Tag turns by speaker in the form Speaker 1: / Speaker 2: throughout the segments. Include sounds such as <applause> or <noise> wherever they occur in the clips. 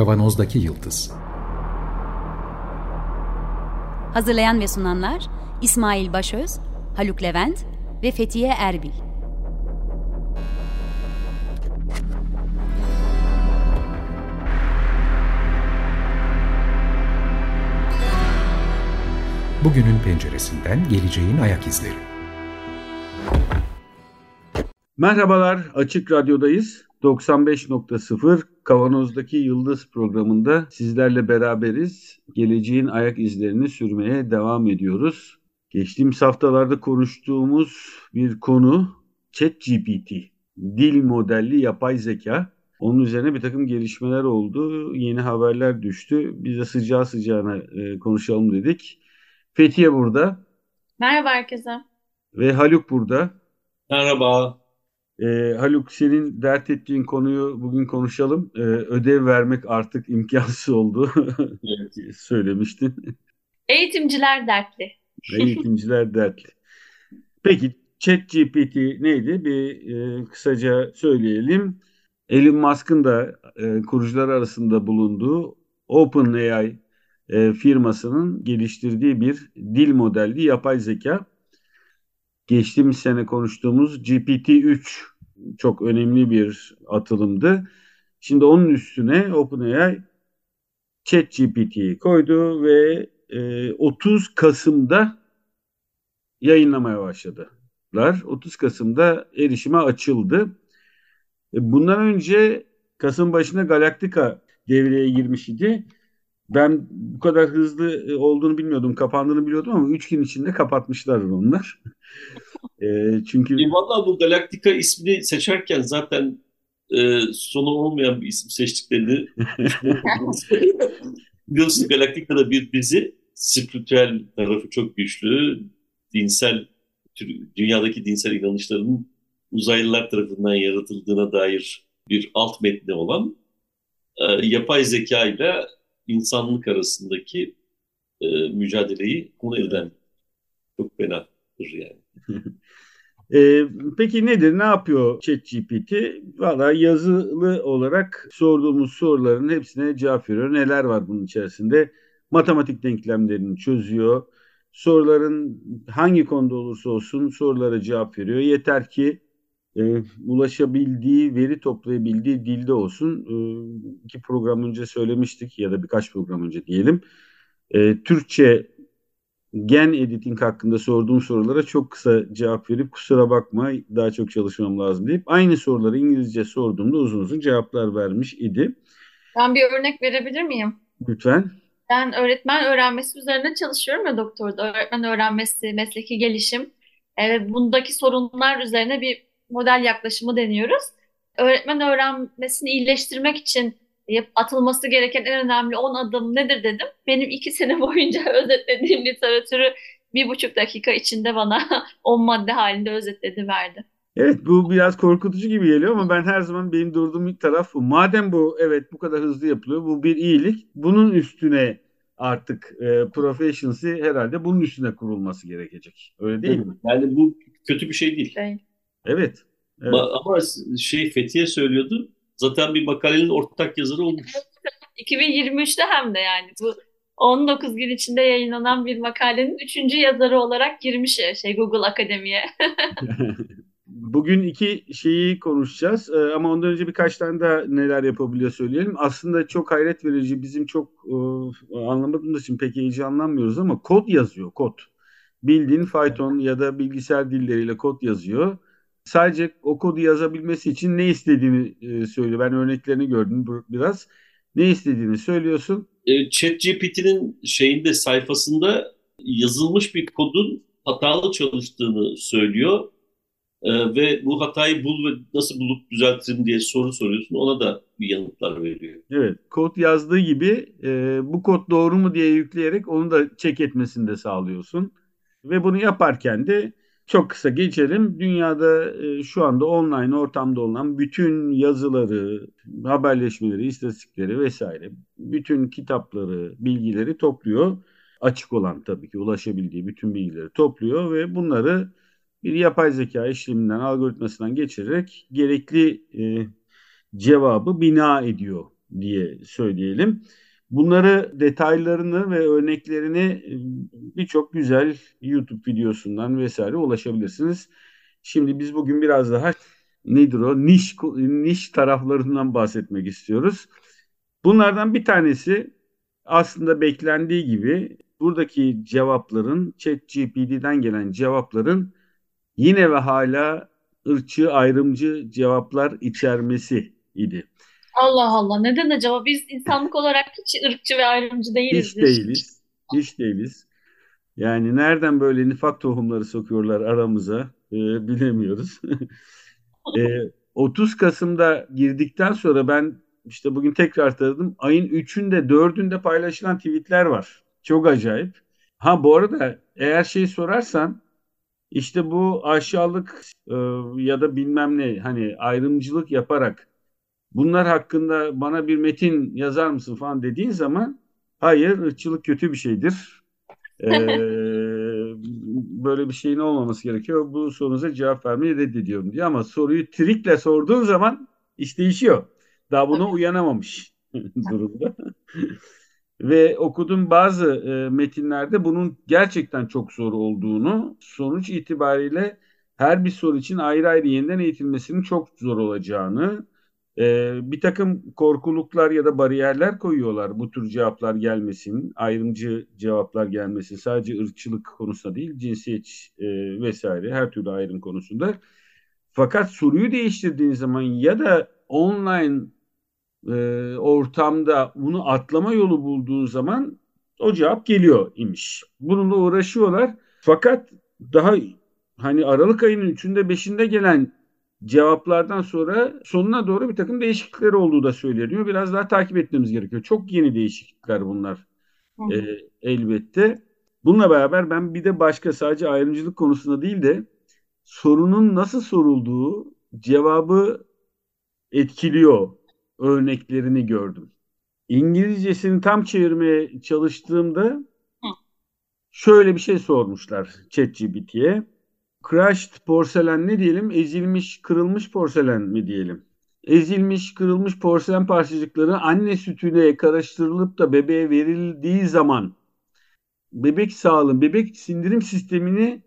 Speaker 1: Kavanozdaki Yıldız
Speaker 2: Hazırlayan ve sunanlar İsmail Başöz, Haluk Levent ve Fethiye Erbil.
Speaker 1: Bugünün penceresinden geleceğin ayak izleri.
Speaker 3: Merhabalar, Açık Radyo'dayız. 95.0 Kavanoz'daki Yıldız programında sizlerle beraberiz. Geleceğin ayak izlerini sürmeye devam ediyoruz. Geçtiğimiz haftalarda konuştuğumuz bir konu ChatGPT, dil modelli yapay zeka. Onun üzerine bir takım gelişmeler oldu, yeni haberler düştü. Biz de sıcağı sıcağına e, konuşalım dedik. Fethiye burada.
Speaker 4: Merhaba herkese.
Speaker 3: Ve Haluk burada.
Speaker 5: Merhaba.
Speaker 3: Ee, Haluk senin dert ettiğin konuyu bugün konuşalım. Ee, ödev vermek artık imkansız oldu. <laughs>
Speaker 5: Evet.
Speaker 3: Söylemiştin.
Speaker 4: Eğitimciler dertli.
Speaker 3: Eğitimciler dertli. Peki ChatGPT neydi? Bir e, kısaca söyleyelim. Elon Musk'ın da e, kurucular arasında bulunduğu OpenAI e, firmasının geliştirdiği bir dil modelli yapay zeka. Geçtiğimiz sene konuştuğumuz GPT-3 çok önemli bir atılımdı. Şimdi onun üstüne OpenAI ChatGPT'yi koydu ve e, 30 Kasım'da yayınlamaya başladılar. 30 Kasım'da erişime açıldı. E, bundan önce Kasım başında Galactica devreye girmiş idi. Ben bu kadar hızlı e, olduğunu bilmiyordum, kapandığını biliyordum ama 3 gün içinde kapatmışlar onlar. E, çünkü
Speaker 5: E, Valla bu Galactica ismini seçerken zaten e, sonu olmayan bir isim seçtiklerini <laughs> biliyorsunuz Galactica'da bir dizi spiritüel tarafı çok güçlü. Dinsel, dünyadaki dinsel inanışların uzaylılar tarafından yaratıldığına dair bir alt metni olan e, yapay zeka ile insanlık arasındaki e, mücadeleyi konu eden çok fenadır yani. <laughs>
Speaker 3: Ee, peki nedir, ne yapıyor ChatGPT? Valla yazılı olarak sorduğumuz soruların hepsine cevap veriyor. Neler var bunun içerisinde? Matematik denklemlerini çözüyor. Soruların hangi konuda olursa olsun sorulara cevap veriyor. Yeter ki e, ulaşabildiği, veri toplayabildiği dilde olsun. E, iki program önce söylemiştik ya da birkaç program önce diyelim. E, Türkçe gen editing hakkında sorduğum sorulara çok kısa cevap verip kusura bakma daha çok çalışmam lazım deyip aynı soruları İngilizce sorduğumda uzun uzun cevaplar vermiş idi.
Speaker 4: Ben bir örnek verebilir miyim?
Speaker 3: Lütfen.
Speaker 4: Ben öğretmen öğrenmesi üzerine çalışıyorum ya doktorda. Öğretmen öğrenmesi, mesleki gelişim. Evet, bundaki sorunlar üzerine bir model yaklaşımı deniyoruz. Öğretmen öğrenmesini iyileştirmek için atılması gereken en önemli 10 adım nedir dedim. Benim iki sene <laughs> boyunca özetlediğim literatürü bir buçuk dakika içinde bana <laughs> 10 madde halinde özetledi verdi.
Speaker 3: Evet bu biraz korkutucu gibi geliyor ama ben her zaman benim durduğum ilk taraf bu. Madem bu evet bu kadar hızlı yapılıyor bu bir iyilik. Bunun üstüne artık e, proficiency herhalde bunun üstüne kurulması gerekecek. Öyle değil mi?
Speaker 5: Yani bu kötü bir şey değil.
Speaker 4: Şey,
Speaker 3: Evet. Evet.
Speaker 5: Ma- Ama şey Fethiye söylüyordu. Zaten bir makalenin ortak yazarı olmuş.
Speaker 4: 2023'te hem de yani bu 19 gün içinde yayınlanan bir makalenin üçüncü yazarı olarak girmiş ya, şey Google Akademi'ye. <laughs> <laughs>
Speaker 3: Bugün iki şeyi konuşacağız Ee, ama ondan önce birkaç tane daha neler yapabiliyor söyleyelim. Aslında çok hayret verici bizim çok e, anlamadığımız için pek heyecanlanmıyoruz ama kod yazıyor kod. Bildiğin Python ya da bilgisayar dilleriyle kod yazıyor. Sadece o kodu yazabilmesi için ne istediğini e, söylüyor. Ben örneklerini gördüm biraz. Ne istediğini söylüyorsun.
Speaker 5: E, ChatGPT'nin şeyinde sayfasında yazılmış bir kodun hatalı çalıştığını söylüyor. E, ve bu hatayı bul ve nasıl bulup düzeltirim diye soru soruyorsun. Ona da bir yanıtlar veriyor.
Speaker 3: Evet, kod yazdığı gibi e, bu kod doğru mu diye yükleyerek onu da check etmesini de sağlıyorsun. Ve bunu yaparken de çok kısa geçelim. Dünyada e, şu anda online ortamda olan bütün yazıları, haberleşmeleri, istatistikleri vesaire, bütün kitapları, bilgileri topluyor. Açık olan tabii ki ulaşabildiği bütün bilgileri topluyor ve bunları bir yapay zeka işleminden, algoritmasından geçirerek gerekli e, cevabı bina ediyor diye söyleyelim. Bunları detaylarını ve örneklerini e, birçok güzel YouTube videosundan vesaire ulaşabilirsiniz. Şimdi biz bugün biraz daha nedir o niş niş taraflarından bahsetmek istiyoruz. Bunlardan bir tanesi aslında beklendiği gibi buradaki cevapların ChatGPT'den gelen cevapların yine ve hala ırkçı ayrımcı cevaplar içermesi idi.
Speaker 4: Allah Allah. Neden acaba? Biz insanlık olarak hiç ırkçı ve ayrımcı değiliz.
Speaker 3: Hiç değiliz. Hiç değiliz. Yani nereden böyle nifak tohumları sokuyorlar aramıza e, bilemiyoruz. <laughs> e, 30 Kasım'da girdikten sonra ben işte bugün tekrar taradım. Ayın 3'ünde 4'ünde paylaşılan tweetler var. Çok acayip. Ha bu arada eğer şey sorarsan işte bu aşağılık e, ya da bilmem ne hani ayrımcılık yaparak bunlar hakkında bana bir metin yazar mısın falan dediğin zaman hayır ırkçılık kötü bir şeydir. <laughs> Ee, böyle bir şeyin olmaması gerekiyor. Bu sorunuza cevap vermeyi reddediyorum diyor ama soruyu trikle sorduğun zaman iş değişiyor. Daha buna uyanamamış <laughs> durumda. Ve okudum bazı e, metinlerde bunun gerçekten çok zor olduğunu, sonuç itibariyle her bir soru için ayrı ayrı yeniden eğitilmesinin çok zor olacağını, e, bir takım korkuluklar ya da bariyerler koyuyorlar bu tür cevaplar gelmesin, ayrımcı cevaplar gelmesin. Sadece ırkçılık konusunda değil, cinsiyet e, vesaire her türlü ayrım konusunda. Fakat soruyu değiştirdiğin zaman ya da online e, ortamda bunu atlama yolu bulduğun zaman o cevap geliyor imiş. Bununla uğraşıyorlar. Fakat daha hani Aralık ayının 3'ünde 5'inde gelen cevaplardan sonra sonuna doğru bir takım değişiklikler olduğu da söyleniyor. Biraz daha takip etmemiz gerekiyor. Çok yeni değişiklikler bunlar e, elbette. Bununla beraber ben bir de başka sadece ayrımcılık konusunda değil de sorunun nasıl sorulduğu cevabı etkiliyor örneklerini gördüm. İngilizcesini tam çevirmeye çalıştığımda şöyle bir şey sormuşlar ChatGPT'ye. Crushed porselen ne diyelim? Ezilmiş, kırılmış porselen mi diyelim? Ezilmiş, kırılmış porselen parçacıkları anne sütüne karıştırılıp da bebeğe verildiği zaman bebek sağlığı, bebek sindirim sistemini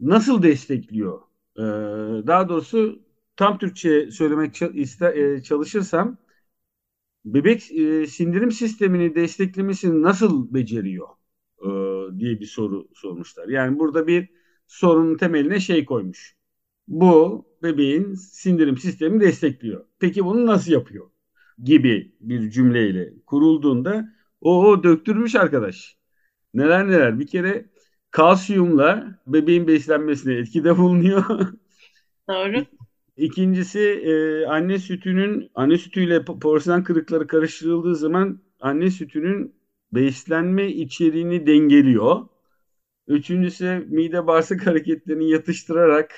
Speaker 3: nasıl destekliyor? Ee, daha doğrusu tam Türkçe söylemek e, çalışırsam bebek e, sindirim sistemini desteklemesini nasıl beceriyor e, diye bir soru sormuşlar. Yani burada bir sorunun temeline şey koymuş. Bu bebeğin sindirim sistemini destekliyor. Peki bunu nasıl yapıyor? Gibi bir cümleyle kurulduğunda o, o döktürmüş arkadaş. Neler neler. Bir kere kalsiyumla bebeğin beslenmesine etkide <laughs> bulunuyor.
Speaker 4: Doğru.
Speaker 3: İkincisi e, anne sütünün anne sütüyle porselen kırıkları karıştırıldığı zaman anne sütünün beslenme içeriğini dengeliyor. Üçüncüsü mide bağırsak <laughs> hareketlerini yatıştırarak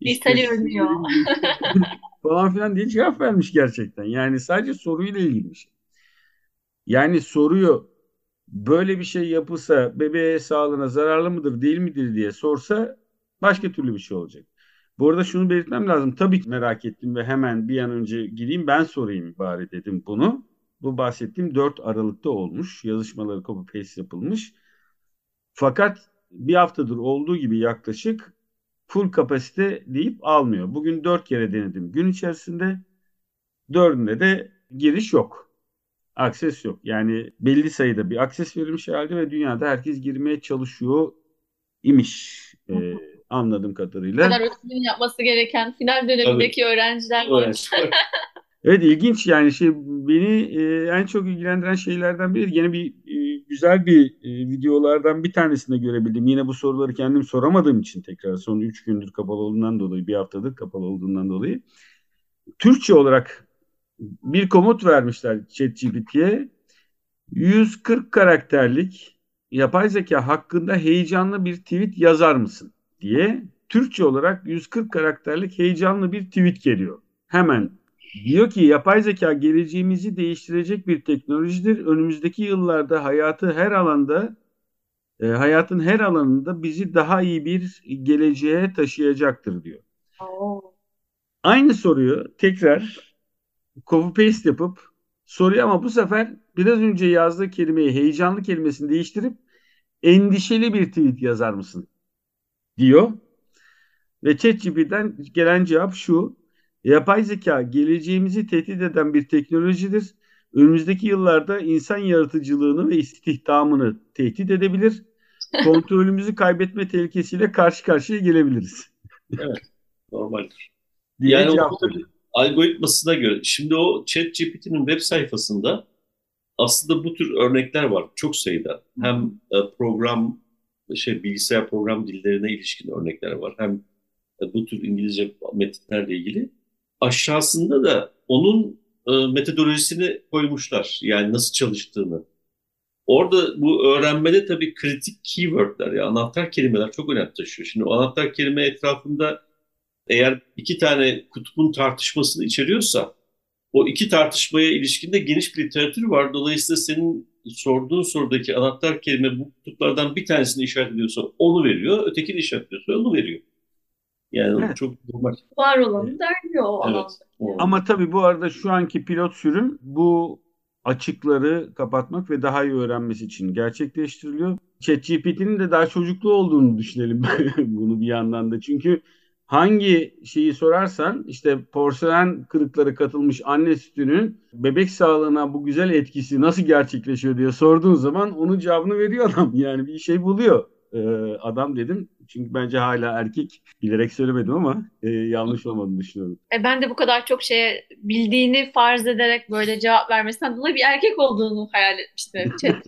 Speaker 4: işte, İshali önlüyor. <laughs>
Speaker 3: falan filan diye cevap vermiş gerçekten. Yani sadece soruyla ilgili bir şey. Yani soruyu böyle bir şey yapılsa bebeğe sağlığına zararlı mıdır değil midir diye sorsa başka türlü bir şey olacak. Bu arada şunu belirtmem lazım. Tabii ki merak ettim ve hemen bir an önce gireyim ben sorayım bari dedim bunu. Bu bahsettiğim 4 Aralık'ta olmuş. Yazışmaları copy paste yapılmış. Fakat bir haftadır olduğu gibi yaklaşık full kapasite deyip almıyor. Bugün 4 kere denedim gün içerisinde. Dördünde de giriş yok. Akses yok. Yani belli sayıda bir akses verilmiş halde ve dünyada herkes girmeye çalışıyor imiş. Ee, anladığım kadarıyla.
Speaker 4: kadar ödevini yapması gereken final dönemindeki Tabii. öğrenciler var. <laughs>
Speaker 3: evet ilginç yani şey beni e, en çok ilgilendiren şeylerden biri yine bir güzel bir e, videolardan bir tanesinde görebildim. Yine bu soruları kendim soramadığım için tekrar son 3 gündür kapalı olduğundan dolayı bir haftadır kapalı olduğundan dolayı Türkçe olarak bir komut vermişler ChatGPT'ye 140 karakterlik yapay zeka hakkında heyecanlı bir tweet yazar mısın? diye Türkçe olarak 140 karakterlik heyecanlı bir tweet geliyor. Hemen diyor ki yapay zeka geleceğimizi değiştirecek bir teknolojidir. Önümüzdeki yıllarda hayatı her alanda e, hayatın her alanında bizi daha iyi bir geleceğe taşıyacaktır diyor. Oo. Aynı soruyu tekrar copy paste yapıp soruyu ama bu sefer biraz önce yazdığı kelimeyi heyecanlı kelimesini değiştirip endişeli bir tweet yazar mısın? diyor. Ve ChatGPT'den gelen cevap şu. Yapay zeka geleceğimizi tehdit eden bir teknolojidir. Önümüzdeki yıllarda insan yaratıcılığını ve istihdamını tehdit edebilir. <laughs> Kontrolümüzü kaybetme tehlikesiyle karşı karşıya gelebiliriz.
Speaker 5: Evet, normaldir.
Speaker 3: Diye
Speaker 5: Yani
Speaker 3: cevap
Speaker 5: algoritmasına göre. Şimdi o ChatGPT'nin web sayfasında aslında bu tür örnekler var çok sayıda. Hem e, program şey bilgisayar program dillerine ilişkin örnekler var. Hem e, bu tür İngilizce metinlerle ilgili. Aşağısında da onun e, metodolojisini koymuşlar. Yani nasıl çalıştığını. Orada bu öğrenmede tabii kritik keywordler ya anahtar kelimeler çok önem taşıyor. Şimdi o anahtar kelime etrafında eğer iki tane kutbun tartışmasını içeriyorsa o iki tartışmaya ilişkinde geniş bir literatür var. Dolayısıyla senin sorduğun sorudaki anahtar kelime bu kutuplardan bir tanesini işaret ediyorsa onu veriyor, ötekini işaretliyorsa onu veriyor. Yani
Speaker 3: Evet.
Speaker 5: çok normal.
Speaker 4: Var olanı derliyor o
Speaker 5: Evet.
Speaker 4: alanda.
Speaker 3: Ama tabii bu arada şu anki pilot sürüm bu açıkları kapatmak ve daha iyi öğrenmesi için gerçekleştiriliyor. ChatGPT'nin de daha çocuklu olduğunu düşünelim <laughs> bunu bir yandan da. Çünkü hangi şeyi sorarsan işte porselen kırıkları katılmış anne sütünün bebek sağlığına bu güzel etkisi nasıl gerçekleşiyor diye sorduğun zaman onun cevabını veriyor adam. <laughs> Yani bir şey buluyor. Ee, adam dedim çünkü bence hala erkek bilerek söylemedim ama e, yanlış olmadığını düşünüyorum.
Speaker 4: E ben de bu kadar çok şeye bildiğini farz ederek böyle cevap vermesinden dolayı bir erkek olduğunu hayal etmiştim. <laughs>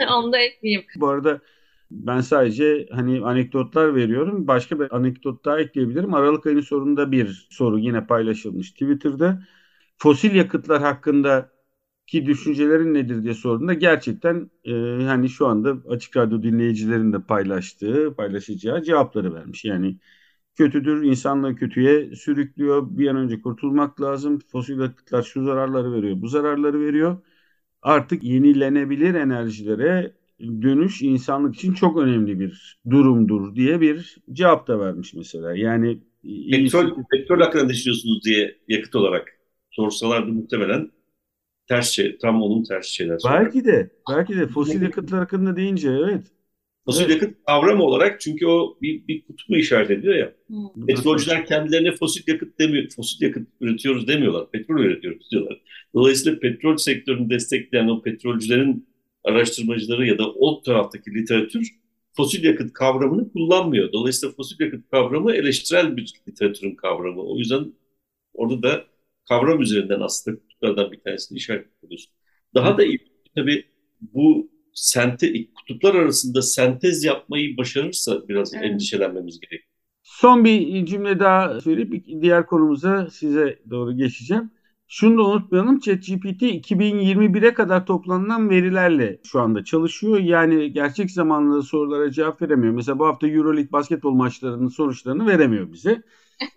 Speaker 4: <laughs> Onu da ekleyeyim.
Speaker 3: Bu arada ben sadece hani anekdotlar veriyorum. Başka bir anekdot daha ekleyebilirim. Aralık ayının sonunda bir soru yine paylaşılmış Twitter'da. Fosil yakıtlar hakkında ki düşüncelerin nedir diye sorduğunda gerçekten e, hani şu anda Açık Radyo dinleyicilerin de paylaştığı, paylaşacağı cevapları vermiş. Yani kötüdür, insanlığı kötüye sürüklüyor. Bir an önce kurtulmak lazım. Fosil yakıtlar şu zararları veriyor, bu zararları veriyor. Artık yenilenebilir enerjilere dönüş insanlık için çok önemli bir durumdur diye bir cevap da vermiş mesela. Yani
Speaker 5: Petrol, petrol hakkında düşünüyorsunuz diye yakıt olarak sorsalardı muhtemelen ters şey, tam onun ters şeyler
Speaker 3: belki de belki de fosil yakıtlar hakkında deyince evet.
Speaker 5: Fosil
Speaker 3: Evet.
Speaker 5: yakıt kavram olarak çünkü o bir, bir kutbu işaret ediyor ya.
Speaker 4: Hmm.
Speaker 5: Petrolcüler kendilerine fosil yakıt demiyor, fosil yakıt üretiyoruz demiyorlar. Petrol üretiyoruz diyorlar. Dolayısıyla petrol sektörünü destekleyen o petrolcülerin araştırmacıları ya da o taraftaki literatür fosil yakıt kavramını kullanmıyor. Dolayısıyla fosil yakıt kavramı eleştirel bir literatürün kavramı. O yüzden orada da kavram üzerinden aslında kutuplardan bir tanesini işaret ediyorsun. Daha da iyi tabii bu sente, kutuplar arasında sentez yapmayı başarırsa biraz
Speaker 4: Evet.
Speaker 5: endişelenmemiz gerekiyor.
Speaker 3: Son bir cümle daha söyleyip diğer konumuza size doğru geçeceğim. Şunu da unutmayalım ChatGPT 2021'e kadar toplanılan verilerle şu anda çalışıyor. Yani gerçek zamanlı sorulara cevap veremiyor. Mesela bu hafta Euroleague basketbol maçlarının sonuçlarını veremiyor bize.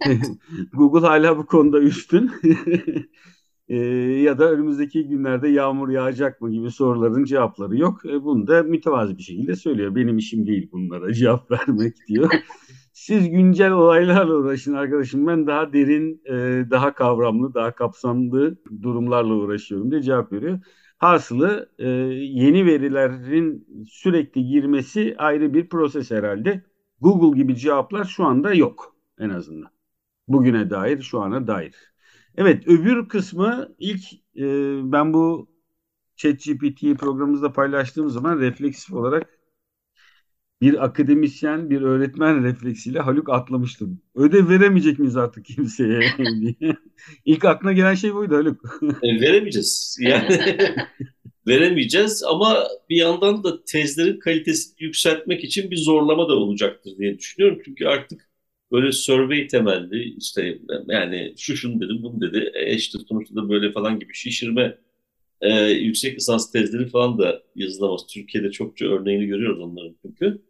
Speaker 3: <laughs> Google hala bu konuda üstün. <laughs> Ee, ya da önümüzdeki günlerde yağmur yağacak mı gibi soruların cevapları yok. E, bunu da mütevazi bir şekilde söylüyor. Benim işim değil bunlara <laughs> cevap vermek diyor. Siz güncel olaylarla uğraşın arkadaşım. Ben daha derin, e, daha kavramlı, daha kapsamlı durumlarla uğraşıyorum diye cevap veriyor. Hasılı e, yeni verilerin sürekli girmesi ayrı bir proses herhalde. Google gibi cevaplar şu anda yok en azından. Bugüne dair, şu ana dair. Evet, öbür kısmı ilk e, ben bu ChatGPT'yi programımızda paylaştığım zaman refleksif olarak bir akademisyen, bir öğretmen refleksiyle Haluk atlamıştım. Ödev veremeyecek miyiz artık kimseye. <laughs> İlk aklına gelen şey buydu Haluk.
Speaker 5: E, veremeyeceğiz. Yani <laughs> veremeyeceğiz ama bir yandan da tezlerin kalitesini yükseltmek için bir zorlama da olacaktır diye düşünüyorum. Çünkü artık böyle survey temelli işte yani şu şunu dedim bunu dedi e işte sonuçta da böyle falan gibi şişirme e, yüksek lisans tezleri falan da yazılamaz. Türkiye'de çokça örneğini görüyoruz onların çünkü.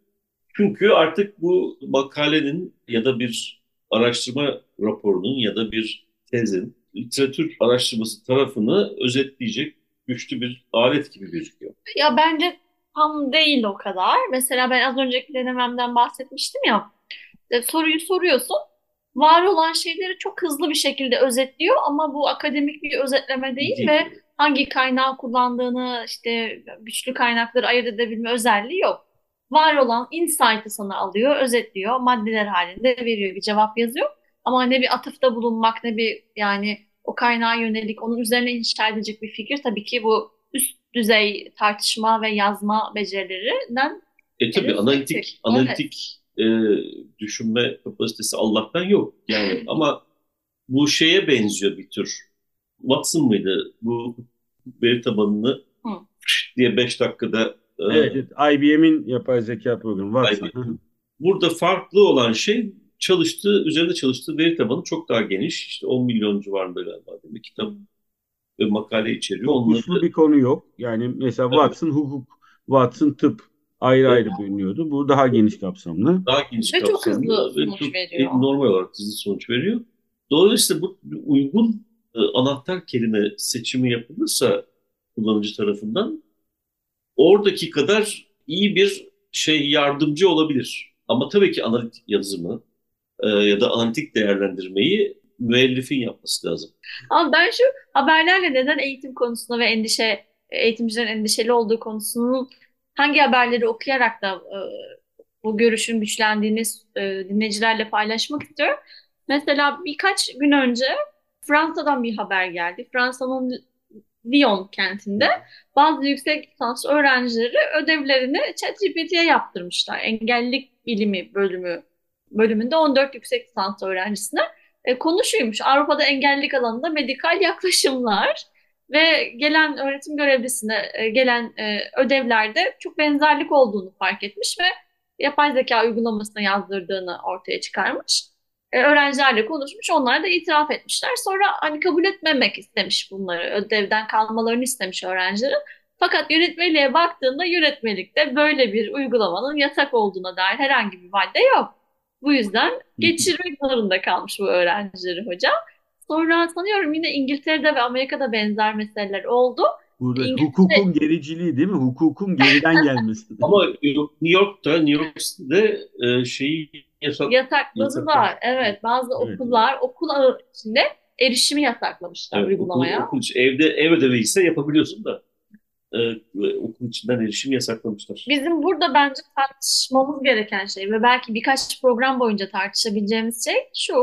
Speaker 5: Çünkü artık bu makalenin ya da bir araştırma raporunun ya da bir tezin literatür araştırması tarafını özetleyecek güçlü bir alet gibi gözüküyor.
Speaker 4: Ya bence tam değil o kadar. Mesela ben az önceki denememden bahsetmiştim ya. E, soruyu soruyorsun. Var olan şeyleri çok hızlı bir şekilde özetliyor ama bu akademik bir özetleme değil
Speaker 5: Değil.
Speaker 4: ve hangi kaynağı kullandığını işte güçlü kaynakları ayırt edebilme özelliği yok. Var olan insight'ı sana alıyor, özetliyor, maddeler halinde veriyor, bir cevap yazıyor. Ama ne bir atıfta bulunmak ne bir yani o kaynağa yönelik onun üzerine inşa edecek bir fikir tabii ki bu üst düzey tartışma ve yazma becerilerinden
Speaker 5: E tabii
Speaker 4: Evet,
Speaker 5: analitik
Speaker 4: evet.
Speaker 5: E, düşünme kapasitesi Allah'tan yok. Yani <laughs> ama bu şeye benziyor bir tür. Watson mıydı? Bu veri tabanını
Speaker 4: Hı.
Speaker 5: diye 5 dakikada e,
Speaker 3: Evet, evet. IBM'in yapay zeka programı.
Speaker 5: IBM. Burada farklı olan şey çalıştığı, üzerinde çalıştığı veri tabanı çok daha geniş. İşte 10 milyon civarında galiba değil mi? Kitap ve makale içeriyor.
Speaker 3: Çok
Speaker 5: Onları
Speaker 3: bir konu yok. Yani mesela
Speaker 5: Evet.
Speaker 3: Watson hukuk, Watson tıp ayrı ayrı bölünüyordu. Bu daha geniş kapsamlı.
Speaker 5: daha geniş
Speaker 4: Ve çok
Speaker 5: kapsamlı
Speaker 4: hızlı
Speaker 5: ve
Speaker 4: sonuç
Speaker 5: çok
Speaker 4: veriyor.
Speaker 5: normal olarak hızlı sonuç veriyor. Dolayısıyla bu uygun e, anahtar kelime seçimi yapılırsa kullanıcı tarafından oradaki kadar iyi bir şey yardımcı olabilir. Ama tabii ki analitik yazımı e, ya da analitik değerlendirmeyi müellifin yapması lazım.
Speaker 4: Ama ben şu haberlerle neden eğitim konusunda ve endişe eğitimcilerin endişeli olduğu konusunun hangi haberleri okuyarak da e, bu görüşün güçlendiğini e, dinleyicilerle paylaşmak istiyorum. Mesela birkaç gün önce Fransa'dan bir haber geldi. Fransa'nın Lyon kentinde bazı yüksek lisans öğrencileri ödevlerini ChatGPT'ye yaptırmışlar. Engellilik bilimi bölümü bölümünde 14 yüksek lisans öğrencisine e, konu şuymuş. Avrupa'da engellilik alanında medikal yaklaşımlar ve gelen öğretim görevlisine e, gelen e, ödevlerde çok benzerlik olduğunu fark etmiş ve yapay zeka uygulamasına yazdırdığını ortaya çıkarmış. E, öğrencilerle konuşmuş, onlar da itiraf etmişler. Sonra hani kabul etmemek istemiş bunları, ödevden kalmalarını istemiş öğrencilerin. Fakat yönetmeliğe baktığında yönetmelikte böyle bir uygulamanın yasak olduğuna dair herhangi bir madde yok. Bu yüzden geçirmek zorunda kalmış bu öğrencileri hocam. Sonra sanıyorum yine İngiltere'de ve Amerika'da benzer meseleler oldu.
Speaker 3: Burada
Speaker 4: İngilizce-
Speaker 3: hukukun gericiliği değil mi? Hukukun geriden <laughs> gelmesi.
Speaker 5: Ama New York'ta, New York City'de e, şeyi yasak,
Speaker 4: Yasakladılar.
Speaker 5: Yasakladı.
Speaker 4: Evet, bazı
Speaker 3: Evet.
Speaker 4: okullar okul ağı içinde erişimi yasaklamışlar
Speaker 5: Evet,
Speaker 4: uygulamaya.
Speaker 5: Okul, okul evde ev ödevi ise yapabiliyorsun da e, okul içinden erişim yasaklamışlar.
Speaker 4: Bizim burada bence tartışmamız gereken şey ve belki birkaç program boyunca tartışabileceğimiz şey şu.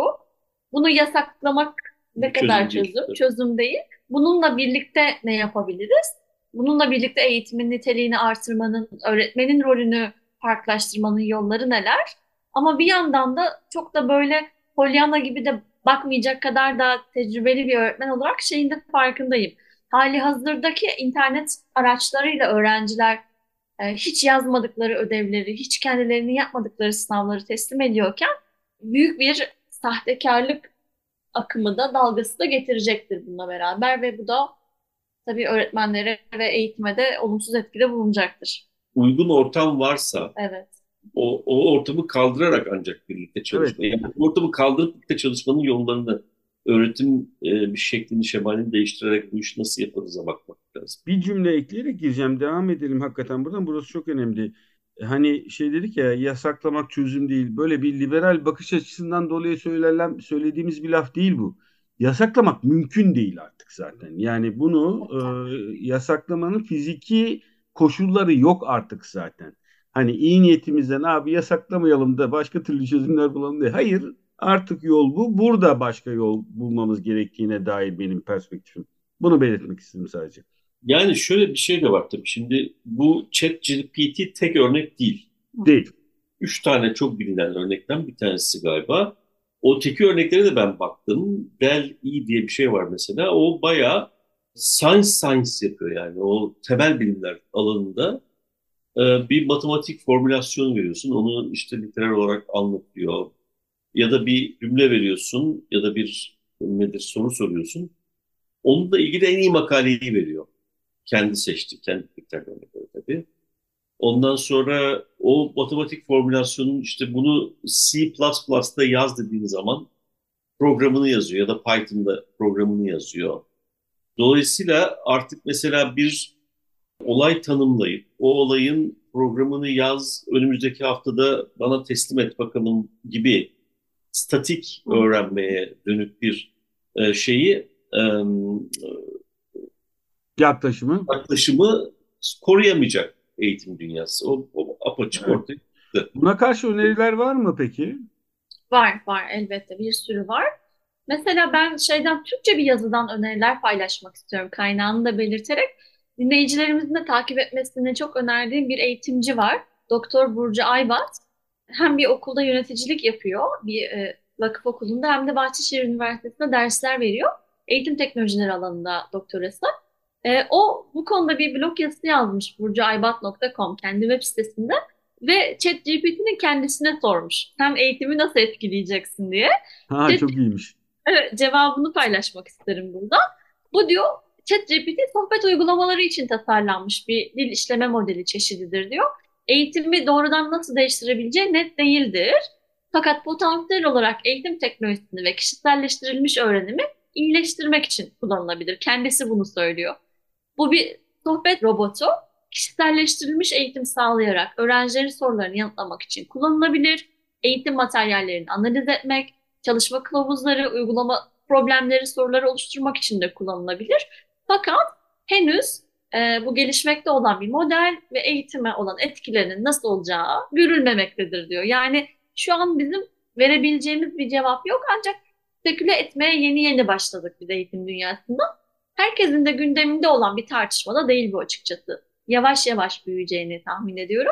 Speaker 4: Bunu yasaklamak ne
Speaker 5: Çözüm
Speaker 4: kadar
Speaker 5: değil.
Speaker 4: çözüm?
Speaker 5: Evet.
Speaker 4: Çözüm değil. Bununla birlikte ne yapabiliriz? Bununla birlikte eğitimin niteliğini artırmanın, öğretmenin rolünü farklılaştırmanın yolları neler? Ama bir yandan da çok da böyle Pollyanna gibi de bakmayacak kadar da tecrübeli bir öğretmen olarak şeyin de farkındayım. Hali hazırdaki internet araçlarıyla öğrenciler e, hiç yazmadıkları ödevleri, hiç kendilerini yapmadıkları sınavları teslim ediyorken büyük bir sahtekarlık akımı da dalgası da getirecektir bununla beraber ve bu da tabii öğretmenlere ve eğitime de olumsuz etkide bulunacaktır.
Speaker 5: Uygun ortam varsa
Speaker 4: Evet.
Speaker 5: o, o ortamı kaldırarak ancak birlikte çalışma. Yani o ortamı kaldırıp birlikte çalışmanın yollarını, öğretim e, bir şeklini, şemalini değiştirerek bu işi nasıl yaparız'a bakmak lazım.
Speaker 3: Bir cümle ekleyerek gireceğim. Devam edelim hakikaten buradan. Burası çok önemli. Hani şey dedik ya yasaklamak çözüm değil. Böyle bir liberal bakış açısından dolayı söylenen, söylediğimiz bir laf değil bu. Yasaklamak mümkün değil artık zaten. Yani bunu e, yasaklamanın fiziki koşulları yok artık zaten. Hani iyi niyetimizden abi yasaklamayalım da başka türlü çözümler bulalım diye. Hayır artık yol bu. Burada başka yol bulmamız gerektiğine dair benim perspektifim. Bunu belirtmek istedim sadece.
Speaker 5: Yani şöyle bir şey de var tabii. Şimdi bu ChatGPT tek örnek değil.
Speaker 3: Değil.
Speaker 5: Üç tane çok bilinen örnekten bir tanesi galiba. O teki örneklere de ben baktım. DEL-E diye bir şey var mesela. O bayağı science science yapıyor yani. O temel bilimler alanında e, bir matematik formülasyon veriyorsun. Onu işte literal olarak anlatıyor. Ya da bir cümle veriyorsun ya da bir nedir soru soruyorsun. Onunla ilgili en iyi makaleyi veriyor. Kendi seçti. Kendi kriterlerine göre tabii. Ondan sonra o matematik formülasyonun işte bunu C++'da yaz dediğin zaman programını yazıyor ya da Python'da programını yazıyor. Dolayısıyla artık mesela bir olay tanımlayıp o olayın programını yaz, önümüzdeki haftada bana teslim et bakalım gibi statik öğrenmeye dönük bir e, şeyi
Speaker 3: yaklaşımı
Speaker 5: yaklaşımı koruyamayacak eğitim dünyası. O, o apaçık
Speaker 3: Evet.
Speaker 5: ortaya.
Speaker 3: Buna karşı öneriler var mı peki?
Speaker 4: Var, var elbette bir sürü var. Mesela ben şeyden Türkçe bir yazıdan öneriler paylaşmak istiyorum kaynağını da belirterek. Dinleyicilerimizin de takip etmesini çok önerdiğim bir eğitimci var. Doktor Burcu Aybat. Hem bir okulda yöneticilik yapıyor, bir e, vakıf okulunda hem de Bahçeşehir Üniversitesi'nde dersler veriyor. Eğitim teknolojileri alanında doktorası. E, o bu konuda bir blog yazısı yazmış burcuaybat.com kendi web sitesinde ve ChatGPT'nin kendisine sormuş. Sen eğitimi nasıl etkileyeceksin diye.
Speaker 3: Ha
Speaker 4: Chat-
Speaker 3: çok iyiymiş.
Speaker 4: Evet, cevabını paylaşmak isterim burada. Bu diyor ChatGPT sohbet uygulamaları için tasarlanmış bir dil işleme modeli çeşididir diyor. Eğitimi doğrudan nasıl değiştirebileceği net değildir. Fakat potansiyel olarak eğitim teknolojisini ve kişiselleştirilmiş öğrenimi iyileştirmek için kullanılabilir. Kendisi bunu söylüyor. Bu bir sohbet robotu kişiselleştirilmiş eğitim sağlayarak öğrencilerin sorularını yanıtlamak için kullanılabilir. Eğitim materyallerini analiz etmek, çalışma kılavuzları, uygulama problemleri, soruları oluşturmak için de kullanılabilir. Fakat henüz e, bu gelişmekte olan bir model ve eğitime olan etkilerinin nasıl olacağı görülmemektedir diyor. Yani şu an bizim verebileceğimiz bir cevap yok ancak speküle etmeye yeni yeni başladık biz eğitim dünyasında. Herkesin de gündeminde olan bir tartışma da değil bu açıkçası. Yavaş yavaş büyüyeceğini tahmin ediyorum.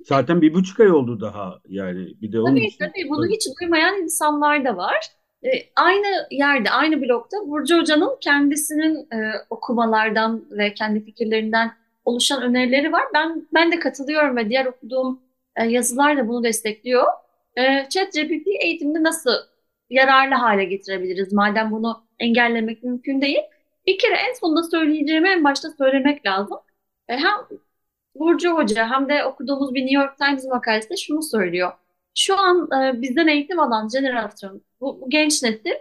Speaker 3: Zaten bir buçuk ay oldu daha yani bir de onun
Speaker 4: Tabii
Speaker 3: için.
Speaker 4: tabii bunu hiç duymayan insanlar da var. E, aynı yerde, aynı blokta Burcu Hoca'nın kendisinin e, okumalardan ve kendi fikirlerinden oluşan önerileri var. Ben ben de katılıyorum ve diğer okuduğum e, yazılar da bunu destekliyor. E, ChatGPT eğitimde nasıl yararlı hale getirebiliriz madem bunu engellemek mümkün değil. Bir kere en sonunda söyleyeceğimi en başta söylemek lazım. E, hem Burcu Hoca hem de okuduğumuz bir New York Times makalesinde şunu söylüyor. Şu an e, bizden eğitim alan jenerasyon, bu, bu genç nesil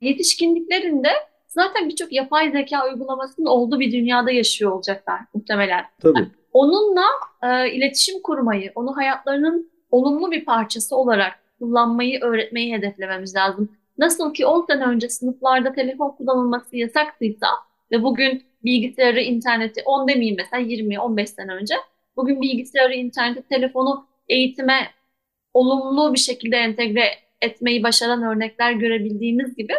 Speaker 4: yetişkinliklerinde zaten birçok yapay zeka uygulamasının olduğu bir dünyada yaşıyor olacaklar muhtemelen.
Speaker 3: Tabii.
Speaker 4: Onunla e, iletişim kurmayı, onu hayatlarının olumlu bir parçası olarak kullanmayı, öğretmeyi hedeflememiz lazım. Nasıl ki 10 sene önce sınıflarda telefon kullanılması yasaktıysa ve bugün bilgisayarı, interneti 10 demeyeyim mesela 20-15 sene önce bugün bilgisayarı, interneti, telefonu eğitime olumlu bir şekilde entegre etmeyi başaran örnekler görebildiğimiz gibi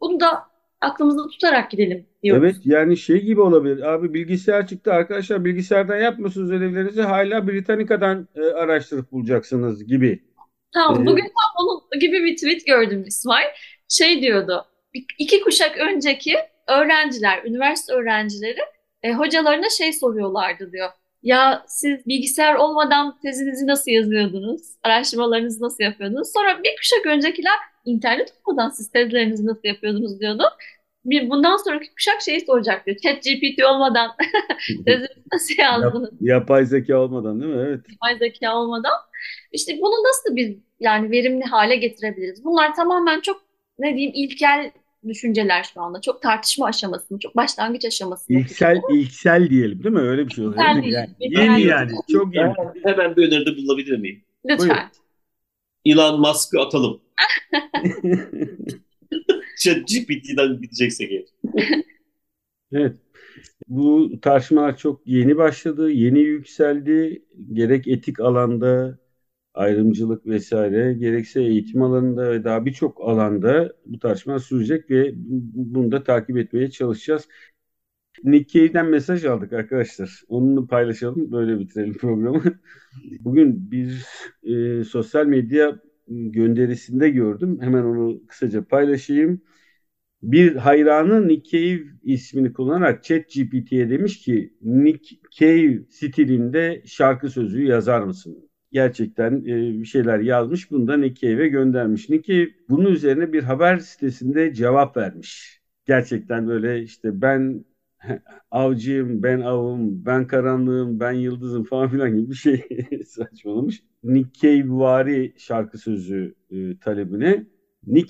Speaker 4: bunu da aklımızda tutarak gidelim diyoruz.
Speaker 3: Evet yani şey gibi olabilir. Abi bilgisayar çıktı arkadaşlar bilgisayardan yapmıyorsunuz ödevlerinizi hala Britannica'dan e, araştırıp bulacaksınız gibi.
Speaker 4: Tamam,
Speaker 3: Ee,
Speaker 4: bugün tam onun gibi bir tweet gördüm İsmail. Şey diyordu, iki kuşak önceki öğrenciler, üniversite öğrencileri e, hocalarına şey soruyorlardı diyor. Ya siz bilgisayar olmadan tezinizi nasıl yazıyordunuz? Araştırmalarınızı nasıl yapıyordunuz? Sonra bir kuşak öncekiler internet olmadan siz tezlerinizi nasıl yapıyordunuz diyordu. Bir, bundan sonraki kuşak şeyi soracak diyor. ChatGPT olmadan <laughs> tezinizi nasıl
Speaker 3: Yap-
Speaker 4: yazdınız?
Speaker 3: yapay zeka olmadan değil mi? Evet.
Speaker 4: yapay zeka olmadan işte bunu nasıl biz yani verimli hale getirebiliriz? Bunlar tamamen çok ne diyeyim ilkel düşünceler şu anda. Çok tartışma aşamasında, çok başlangıç aşamasında.
Speaker 3: İlksel, ilksel diyelim değil mi? Öyle bir şey oluyor. Yani
Speaker 4: ilksel
Speaker 3: yeni yani. Çok yeni.
Speaker 5: Ben hemen bir öneride bulunabilir miyim?
Speaker 4: Lütfen.
Speaker 5: Elon Musk'ı atalım. <laughs> ChatGPT'den gideceksek eğer.
Speaker 3: Evet. Bu tartışmalar çok yeni başladı, yeni yükseldi. Gerek etik alanda, ayrımcılık vesaire, gerekse eğitim alanında ve daha birçok alanda bu tartışmalar sürecek ve bu- bunu da takip etmeye çalışacağız. Nick Cave'den mesaj aldık arkadaşlar. Onunla paylaşalım, böyle bitirelim programı. <laughs> Bugün bir e, sosyal medya gönderisinde gördüm. Hemen onu kısaca paylaşayım. Bir hayranı Nick Cave ismini kullanarak ChatGPT'ye demiş ki Nick Cave stilinde şarkı sözü yazar mısın? Gerçekten e, bir şeyler yazmış. Bunu da Nick Cave'e göndermiş. Nick Cave bunun üzerine bir haber sitesinde cevap vermiş. Gerçekten böyle işte ben <laughs> avcıyım, ben avım, ben karanlığım, ben yıldızım falan filan gibi bir şey <laughs> saçmalamış. Nick Cave vari şarkı sözü e, talebine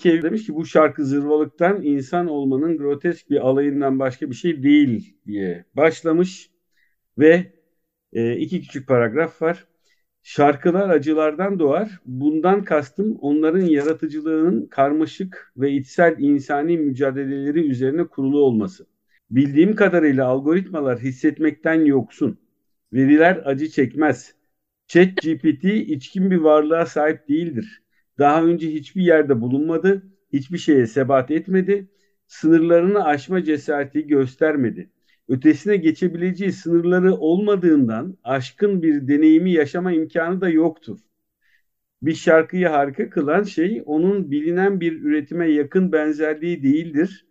Speaker 3: Cave demiş ki bu şarkı zırvalıktan insan olmanın grotesk bir alayından başka bir şey değil diye başlamış ve e, iki küçük paragraf var. Şarkılar acılardan doğar. Bundan kastım onların yaratıcılığının karmaşık ve içsel insani mücadeleleri üzerine kurulu olması. Bildiğim kadarıyla algoritmalar hissetmekten yoksun. Veriler acı çekmez. ChatGPT içkin bir varlığa sahip değildir. Daha önce hiçbir yerde bulunmadı, hiçbir şeye sebat etmedi, sınırlarını aşma cesareti göstermedi. Ötesine geçebileceği sınırları olmadığından aşkın bir deneyimi yaşama imkanı da yoktur. Bir şarkıyı harika kılan şey onun bilinen bir üretime yakın benzerliği değildir.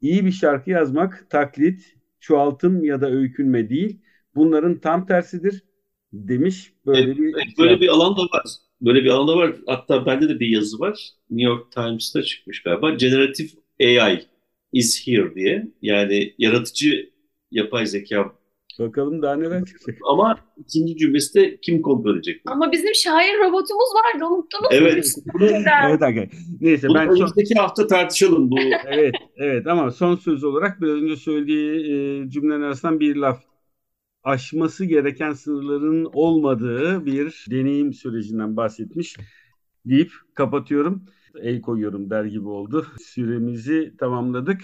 Speaker 3: İyi bir şarkı yazmak taklit, çoğaltım ya da öykünme değil, bunların tam tersidir demiş. Böyle bir
Speaker 5: Evet, böyle bir alan da var. Böyle bir alan da var. Hatta bende de bir yazı var. New York Times'ta çıkmış galiba. Generative AI is here diye. Yani yaratıcı yapay zeka.
Speaker 3: Bakalım daha neler çıkacak.
Speaker 5: Ama ikinci cümlesi de kim kontrol edecek? bunu?
Speaker 4: Ama bizim şair robotumuz vardı unuttunuz mu?
Speaker 5: Evet.
Speaker 3: evet arkadaşlar. Neyse
Speaker 5: Bunu
Speaker 3: ben son,
Speaker 5: önümüzdeki hafta tartışalım bu.
Speaker 3: evet evet ama son söz olarak biraz önce söylediği e, cümleler arasından bir laf. Aşması gereken sınırların olmadığı bir deneyim sürecinden bahsetmiş deyip kapatıyorum. El koyuyorum der gibi oldu. Süremizi tamamladık.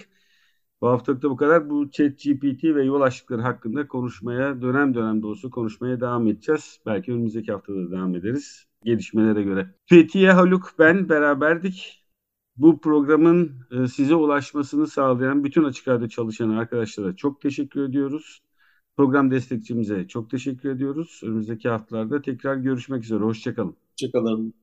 Speaker 3: Bu haftalıkta bu kadar. Bu ChatGPT ve yol aşıkları hakkında konuşmaya, dönem dönem de konuşmaya devam edeceğiz. Belki önümüzdeki haftada da devam ederiz gelişmelere göre. Fethiye Haluk ben beraberdik. Bu programın e, size ulaşmasını sağlayan bütün açık radyo çalışan arkadaşlara çok teşekkür ediyoruz. Program destekçimize çok teşekkür ediyoruz. Önümüzdeki haftalarda tekrar görüşmek üzere. Hoşçakalın.
Speaker 5: Hoşçakalın.